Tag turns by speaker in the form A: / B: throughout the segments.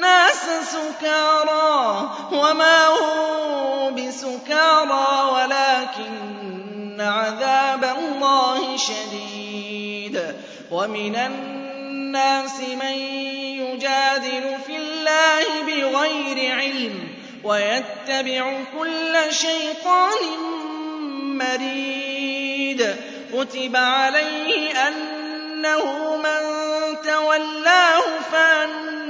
A: النَّاسَ سُكَارَىٰ وَمَا هُم بِسُكَارَىٰ وَلَٰكِنَّ عَذَابَ اللَّهِ شَدِيدٌ. وَمِنَ النَّاسِ مَن يُجَادِلُ فِي اللَّهِ بِغَيْرِ عِلْمٍ وَيَتَّبِعُ كُلَّ شَيْطَانٍ مَّرِيدٍ. كُتِبَ عَلَيْهِ أَنَّهُ مَن تَوَلَّاهُ فَأَنَّهُ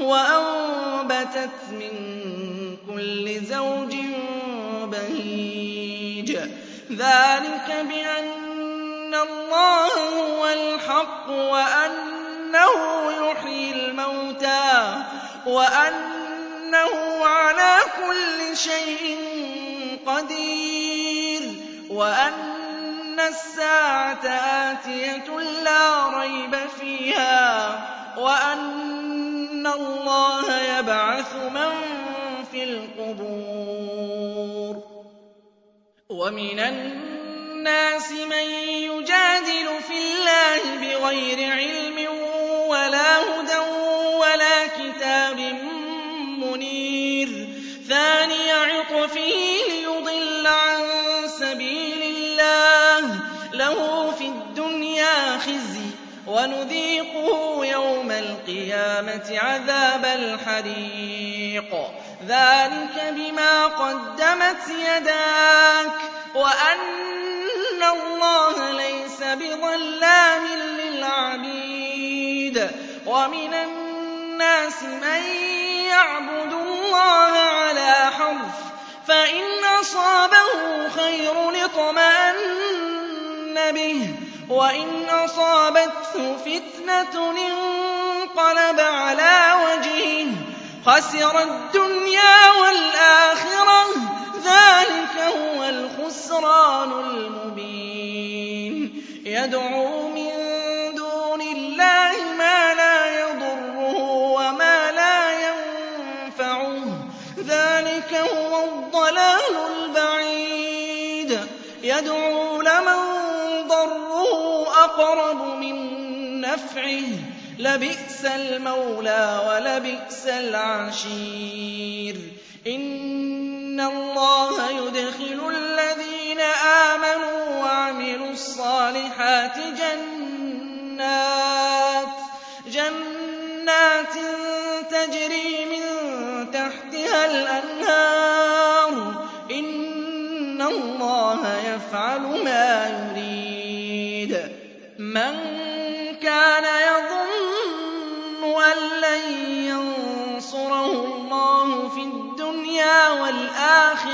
A: وَأَنبَتَتْ مِن كُلِّ زَوْجٍ بَهِيجٍ. ذَٰلِكَ بِأَنَّ اللَّهَ هُوَ الْحَقُّ وَأَنَّهُ يُحْيِي الْمَوْتَىٰ وَأَنَّهُ عَلَىٰ كُلِّ شَيْءٍ قَدِيرٌ. وَأَنَّ السَّاعَةَ آتِيَةٌ لَّا رَيْبَ فِيهَا وَأَنَّ اللَّهَ يَبْعَثُ مَن فِي الْقُبُورِ وَمِنَ النَّاسِ مَن يُجَادِلُ فِي اللَّهِ بِغَيْرِ عِلْمٍ وَلَا هُدًى وَلَا كِتَابٍ مُّنِيرٍ وَنُذِيقُهُ يَوْمَ الْقِيَامَةِ عَذَابَ الْحَرِيقِ. ذَٰلِكَ بِمَا قَدَّمَتْ يَدَاكَ وَأَنَّ اللَّهَ لَيْسَ بِظَلَّامٍ لِّلْعَبِيدِ. وَمِنَ النَّاسِ مَن يَعْبُدُ اللَّهَ عَلَىٰ حَرْفٍ فَإِنْ أَصَابَهُ خَيْرٌ اطْمَأَنَّ بِهِ. وَإِنْ أَصَابَتْهُ فِتْنَةٌ انقَلَبَ عَلَىٰ وَجْهِهِ خَسِرَ الدُّنْيَا وَالْآخِرَةَ ۚ ذَٰلِكَ هُوَ الْخُسْرَانُ الْمُبِينُ يَدْعُو مِن أَقْرَبُ مِن نَّفْعِهِ ۚ لَبِئْسَ الْمَوْلَىٰ وَلَبِئْسَ الْعَشِيرُ. إِنَّ اللَّهَ يُدْخِلُ الَّذِينَ آمَنُوا وَعَمِلُوا الصَّالِحَاتِ جَنَّاتٍ تَجْرِي مِن تَحْتِهَا الْأَنْهَارُ ۚ. إِنَّ اللَّهَ يَفْعَلُ مَا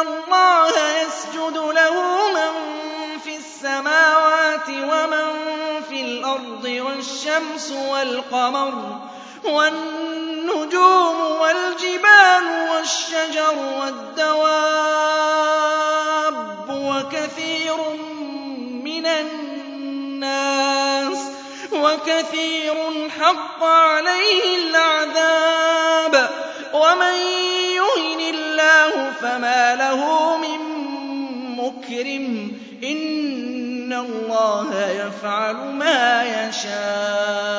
A: اللَّهَ يَسْجُدُ لَهُ مَن فِي السَّمَاوَاتِ وَمَن فِي الْأَرْضِ وَالشَّمْسُ وَالْقَمَرُ وَالنُّجُومُ وَالْجِبَالُ وَالشَّجَرُ وَالدَّوَابُّ وَكَثِيرٌ مِّنَ النَّاسِ وَكَثِيرٌ حَقَّ عَلَيْهِ الْعَذَابُ وَمَن يُهِنِ فَمَا لَهُ مِن مُّكْرِمٍ ۚ. إِنَّ اللَّهَ يَفْعَلُ مَا يَشَاءُ.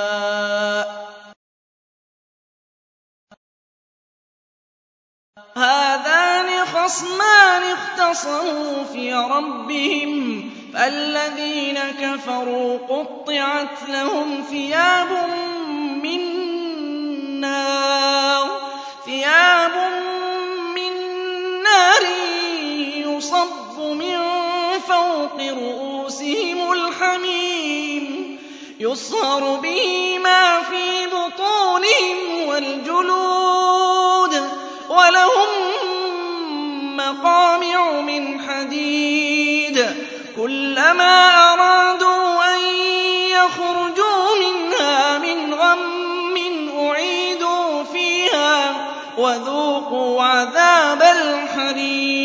A: هَٰذَانِ خَصْمَانِ اخْتَصَمُوا فِي رَبِّهِمْ ۖ. فَالَّذِينَ كَفَرُوا قُطِّعَتْ لَهُمْ ثِيَابٌ مِّن نَّارٍ. يُصَبُّ مِن فَوْقِ رُءُوسِهِمُ الْحَمِيمُ يُصْهَرُ بِهِ مَا فِي بُطُونِهِمْ وَالْجُلُودُ وَلَهُم مَّقَامِعُ مِنْ حَدِيدٍ. كُلَّمَا أَرَادُوا أَن يَخْرُجُوا مِنْهَا مِنْ غَمٍّ أُعِيدُوا فِيهَا وَذُوقُوا عَذَابَ الْحَرِيقِ.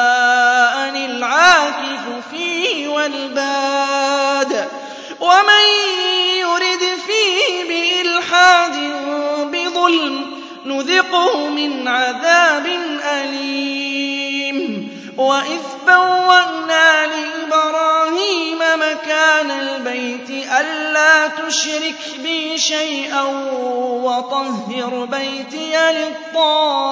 A: وَالْبَادِ ۚ وَمَن يُرِدْ فِيهِ بِإِلْحَادٍ بِظُلْمٍ نُّذِقْهُ مِنْ عَذَابٍ أَلِيمٍ وَإِذْ بَوَّأْنَا لِإِبْرَاهِيمَ مَكَانَ الْبَيْتِ أَلَّا تُشْرِكْ بِي شَيْئًا وَطَهِّرْ بَيْتِيَ لِلطَّائِفِينَ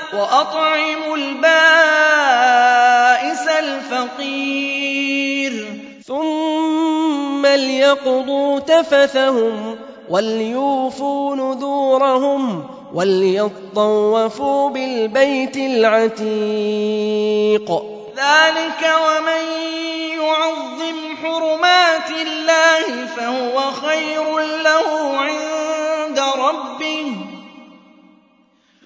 A: وَأَطْعِمُوا الْبَائِسَ الْفَقِيرَ.
B: ثُمَّ لْيَقْضُوا تَفَثَهُمْ وَلْيُوفُوا نُذُورَهُمْ وَلْيَطَّوَّفُوا بِالْبَيْتِ الْعَتِيقِ.
A: ذَٰلِكَ وَمَن يُعَظِّمْ حُرُمَاتِ اللَّهِ فَهُوَ خَيْرٌ لَّهُ عِندَ رَبِّهِ ۗ.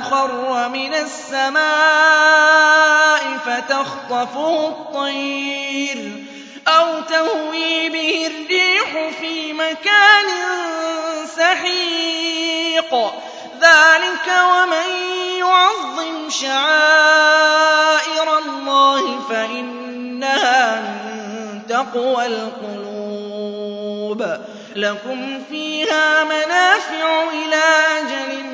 A: خَرَّ مِنَ السَّمَاءِ فَتَخْطَفُهُ الطَّيْرُ أَوْ تَهْوِي بِهِ الرِّيحُ فِي مَكَانٍ سَحِيقٍ. ذَٰلِكَ وَمَن يُعَظِّمْ شَعَائِرَ اللَّهِ فَإِنَّهَا مِن تَقْوَى الْقُلُوبِ. لَكُمْ فِيهَا مَنَافِعُ إِلَىٰ أَجَلٍ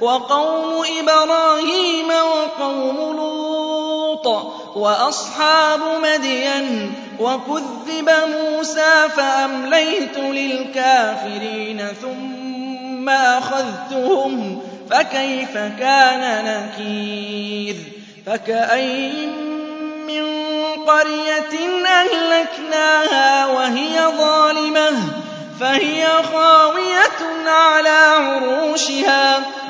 A: وَقَوْمُ إِبْرَاهِيمَ وَقَوْمُ لُوطٍ وَأَصْحَابُ مَدْيَنَ ۖ وَكُذِّبَ مُوسَىٰ فَأَمْلَيْتُ لِلْكَافِرِينَ ثُمَّ أَخَذْتُهُمْ ۖ فَكَيْفَ كَانَ نَكِيرِ فَكَأَيِّن مِّن قَرْيَةٍ أَهْلَكْنَاهَا وَهِيَ ظَالِمَةٌ فَهِيَ خَاوِيَةٌ عَلَىٰ عُرُوشِهَا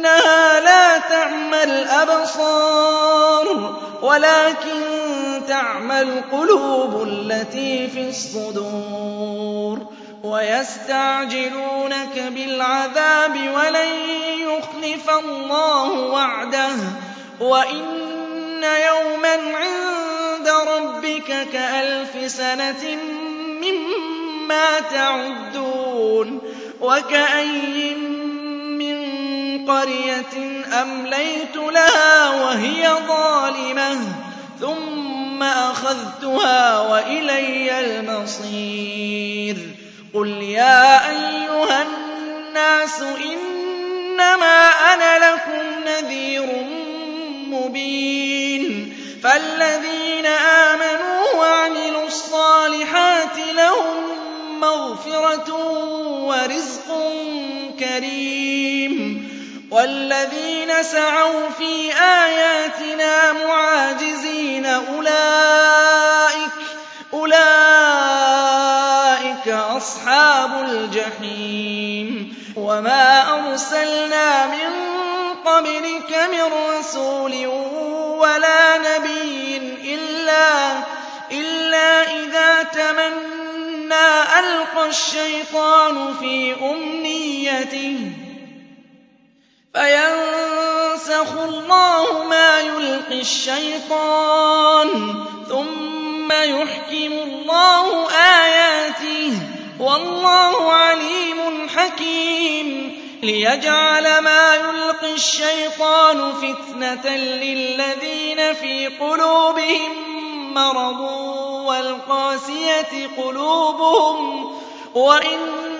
A: فَإِنَّهَا لَا تَعْمَى الْأَبْصَارُ وَلَٰكِن تَعْمَى الْقُلُوبُ الَّتِي فِي الصُّدُورِ. وَيَسْتَعْجِلُونَكَ بِالْعَذَابِ وَلَن يُخْلِفَ اللَّهُ وَعْدَهُ. وَإِنَّ يَوْمًا عِندَ رَبِّكَ كَأَلْفِ سَنَةٍ مِّمَّا تَعُدُّونَ. وَكَأَيِّن مِّن قَرْيَةٍ أَمْلَيْتُ لَهَا وَهِيَ ظَالِمَةٌ ثُمَّ أَخَذْتُهَا وَإِلَيَّ الْمَصِيرُ. قُلْ يَا أَيُّهَا النَّاسُ إِنَّمَا أَنَا لَكُمْ نَذِيرٌ مُّبِينٌ. فَالَّذِينَ آمَنُوا وَعَمِلُوا الصَّالِحَاتِ لَهُم مَّغْفِرَةٌ وَرِزْقٌ كَرِيمٌ. وَالَّذِينَ سَعَوْا فِي آيَاتِنَا مُعَاجِزِينَ أُولَٰئِكَ أُولَٰئِكَ أَصْحَابُ الْجَحِيمِ. وَمَا أَرْسَلْنَا مِن قَبْلِكَ مِن رَّسُولٍ وَلَا نَبِيٍّ إِلَّا إِذَا تَمَنَّىٰ أَلْقَى الشَّيْطَانُ فِي أُمْنِيَّتِهِ. فَيَنسَخُ اللَّهُ مَا يُلْقِي الشَّيْطَانُ ثُمَّ يُحْكِمُ اللَّهُ آيَاتِهِ ۗ وَاللَّهُ عَلِيمٌ حَكِيمٌ لِيَجْعَلَ مَا يُلْقِي الشَّيْطَانُ فِتْنَةً لِّلَّذِينَ فِي قُلُوبِهِم مَّرَضٌ وَالْقَاسِيَةِ قُلُوبُهُمْ ۗ وَإِنَّ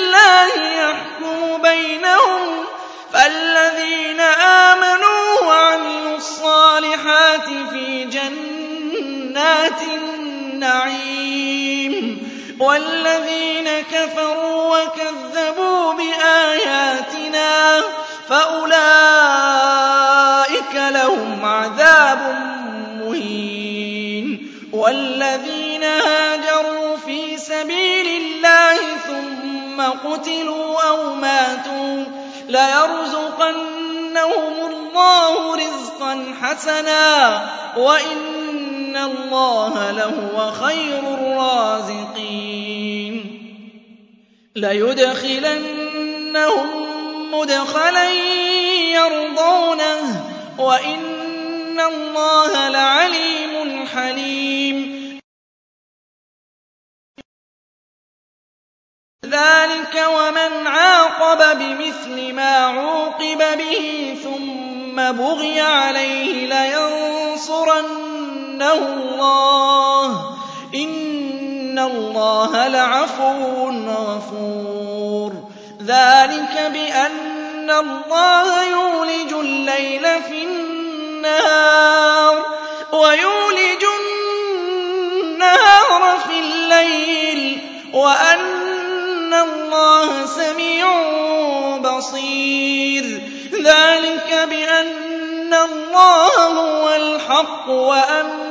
A: وَالَّذِينَ كَفَرُوا وَكَذَّبُوا بِآيَاتِنَا فَأُولَٰئِكَ لَهُمْ عَذَابٌ مُّهِينٌ وَالَّذِينَ هَاجَرُوا فِي سَبِيلِ اللَّهِ ثُمَّ قُتِلُوا أَوْ مَاتُوا لَيَرْزُقَنَّهُمُ اللَّهُ رِزْقًا حَسَنًا وَإِنَّ اللَّهَ لَهُوَ خَيْرُ الرَّازِقِينَ لَيُدْخِلَنَّهُم مُّدْخَلًا يَرْضَوْنَهُ ۗ وَإِنَّ اللَّهَ لَعَلِيمٌ حَلِيمٌ ذَٰلِكَ وَمَنْ عَاقَبَ بِمِثْلِ مَا عُوقِبَ بِهِ ثُمَّ بُغِيَ عَلَيْهِ لَيَنصُرَنَّهُ اللَّهُ ۗ. إِنَّ اللَّهَ لَعَفُوٌّ غَفُورٌ. ذَٰلِكَ بِأَنَّ اللَّهَ يُولِجُ اللَّيْلَ فِي النَّهَارِ وَيُولِجُ النَّهَارَ فِي اللَّيْلِ وَأَنَّ اللَّهَ سَمِيعٌ بَصِيرٌ. ذَٰلِكَ بِأَنَّ اللَّهَ هُوَ الْحَقُّ وَأَنَّ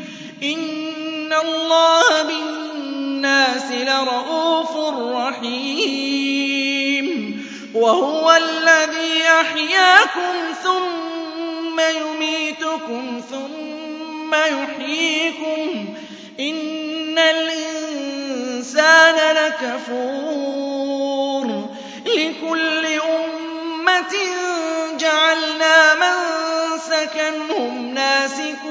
A: إِنَّ اللَّهَ بِالنَّاسِ لَرَءُوفٌ رَّحِيمٌ وَهُوَ الَّذِي أَحْيَاكُمْ ثُمَّ يُمِيتُكُمْ ثُمَّ يُحْيِيكُمْ ۗ إِنَّ الْإِنسَانَ لَكَفُورٌ لِّكُلِّ أُمَّةٍ جَعَلْنَا مَنسَكًا هُمْ نَاسِكُوهُ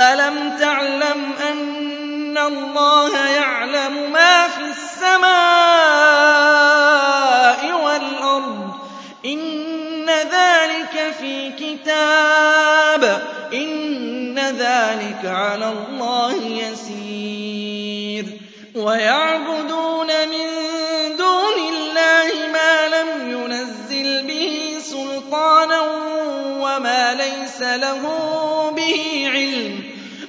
A: أَلَمْ تَعْلَمْ أَنَّ اللَّهَ يَعْلَمُ مَا فِي السَّمَاءِ وَالْأَرْضِ ۗ إِنَّ ذَٰلِكَ فِي كِتَابٍ ۚ إِنَّ ذَٰلِكَ عَلَى اللَّهِ يَسِيرٌ وَيَعْبُدُونَ مِن دُونِ اللَّهِ مَا لَمْ يُنَزِّلْ بِهِ سُلْطَانًا وَمَا لَيْسَ لَهُم بِهِ عِلْمٌ ۗ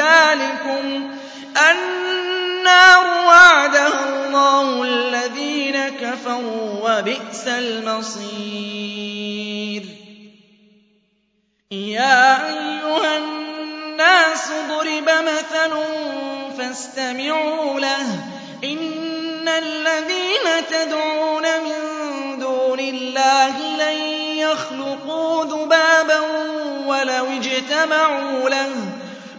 A: ذَٰلِكُمْ النَّارُ وَعَدَهَا اللَّهُ الَّذِينَ كَفَرُوا ۖ وَبِئْسَ الْمَصِيرُ. يَا أَيُّهَا النَّاسُ ضُرِبَ مَثَلٌ فَاسْتَمِعُوا لَهُ ۚ. إِنَّ الَّذِينَ تَدْعُونَ مِن دُونِ اللَّهِ لَن يَخْلُقُوا ذُبَابًا وَلَوِ اجْتَمَعُوا لَهُ ۖ.